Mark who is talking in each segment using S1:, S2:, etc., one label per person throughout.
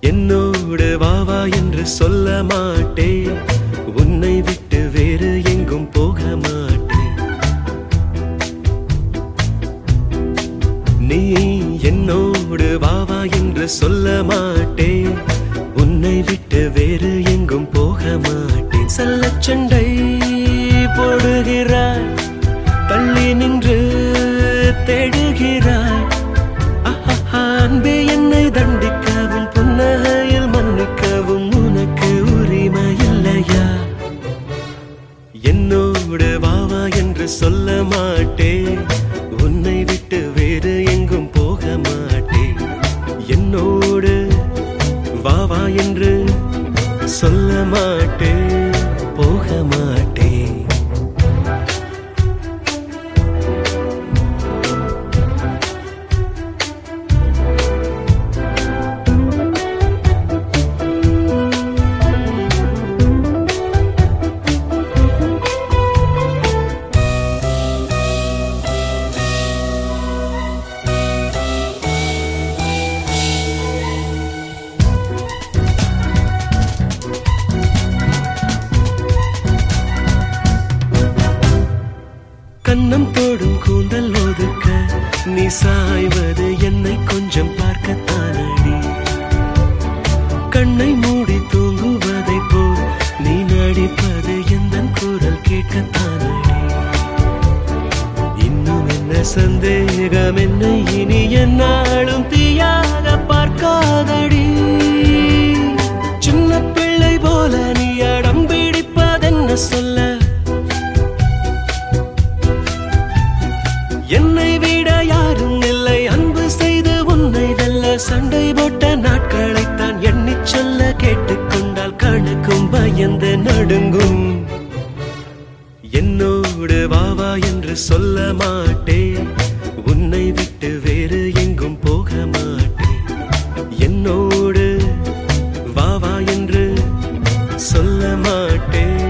S1: என்னோடு வாவா என்று சொல்ல மாட்டேன். உன்னை விட்டு வேறு எங்கும் போக மாட்டேன். நீ என்னோடு வாவா என்று சொல்ல மாட்டேன். உன்னை விட்டு வேறு எங்கும் போக மாட்டேன். செல்லச் சண்டை போடுகிறாய் தள்ளி நின்று சொல்ல மாட்டேன் உன்னை விட்டு வேறு எங்கும் போக மாட்டேன் என்னோடு வா வா என்று சொல்ல மாட்டேன் கண்ணம் தோடும் கூந்தல் ஒதுக்க நீ சாய்வது என்னை கொஞ்சம் பார்க்கத்தானடி. கண்ணை மூடி தூங்குவதை போல் நீ நடிப்பது எந்த குரல் கேட்கத்தானடி. இன்னும் என்ன சந்தேகம்? என்னை இனி என்னாலும் தீயாக பார்க்காதடி. என்னை விட யாரும் இல்லை. அன்பு செய்து உன்னை வெல்ல சண்டை போட்ட நாட்களைத்தான் எண்ணி சொல்ல கேட்டுக்கொண்டால் கணக்கும் பயந்து நடுங்கும். என்னோடு வாவா என்று சொல்ல மாட்டேன். உன்னை விட்டு வேறு எங்கும் போக மாட்டேன். என்னோடு வாவா என்று சொல்ல மாட்டேன்.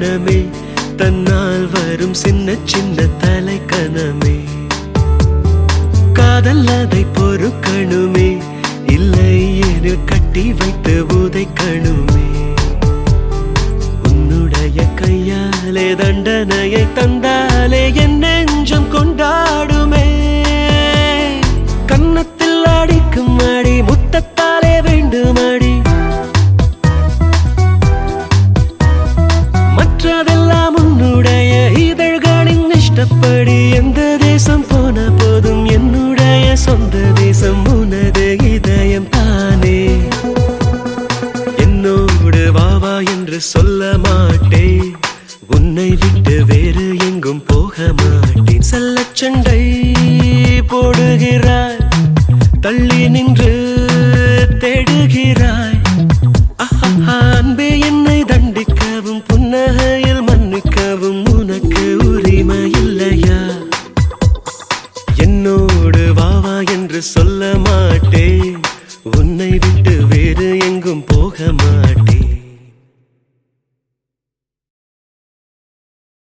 S1: கணமே தன்னால் வரும் சின்ன சின்ன தலை கணமே காதல் அதை பொறுக்கணுமே. இல்லை எனில் கட்டி வைத்து உதைக்கணுமே. உன்னுடைய கையாலே தண்டனையை தந்தாலே என் மாட்டே. உன்னை விட்டு வேறு எங்கும் போக மாட்டேன். செல்ல சண்டை போடுகிறாய் தள்ளி நின்று தேடுகிறாய்.